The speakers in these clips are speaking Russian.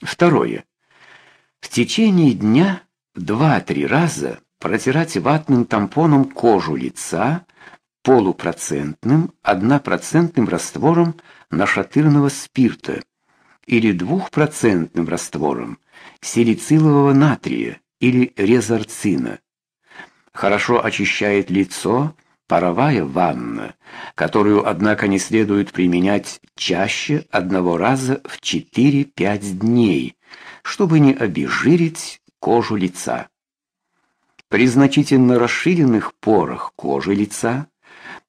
Второе. В течение дня два-три раза протирать ватным тампоном кожу лица полупроцентным, однопроцентным раствором нашатырного спирта или двухпроцентным раствором салицилового натрия или резорцина. Хорошо очищает лицо паровая ванна, которую, однако, не следует применять чаще одного раза в 4-5 дней, чтобы не обезжирить кожу лица. При значительно расширенных порах кожи лица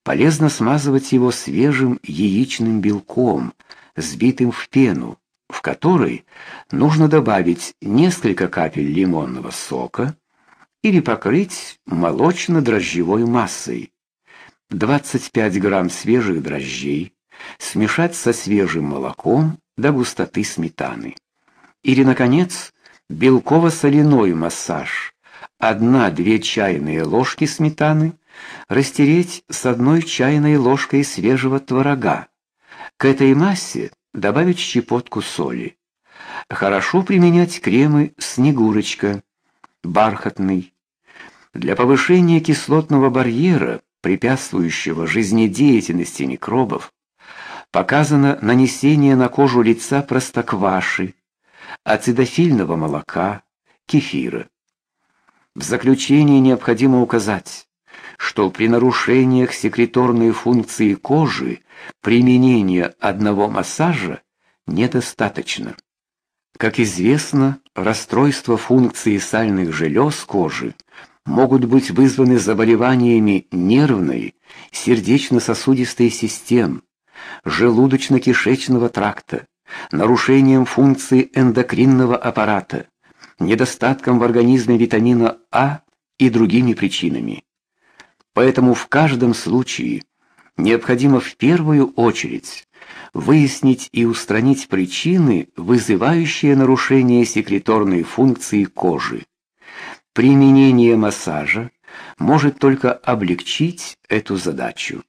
полезно смазывать его свежим яичным белком, сбитым в пену, в которой нужно добавить несколько капель лимонного сока или покрыть молочно-дрожжевой массой. 25 грамм свежих дрожжей смешать со свежим молоком до густоты сметаны. Или, наконец, белково-соляной массаж. 1-2 чайные ложки сметаны растереть с одной чайной ложкой свежего творога. К этой массе добавить щепотку соли. Хорошо применять кремы Снегурочка, бархатный. Для повышения кислотного барьера препятствующего жизнедеятельности микробов, показано нанесение на кожу лица простокваши, ацидофильного молока, кефира. В заключение необходимо указать, что при нарушениях секреторной функции кожи применение одного массажа недостаточно. Как известно, расстройство функции сальных желез кожи могут быть вызваны заболеваниями нервной, сердечно-сосудистой систем, желудочно-кишечного тракта, нарушением функции эндокринного аппарата, недостатком в организме витамина А и другими причинами. Поэтому в каждом случае необходимо в первую очередь выяснить и устранить причины, вызывающие нарушение секреторной функции кожи. Применение массажа может только облегчить эту задачу.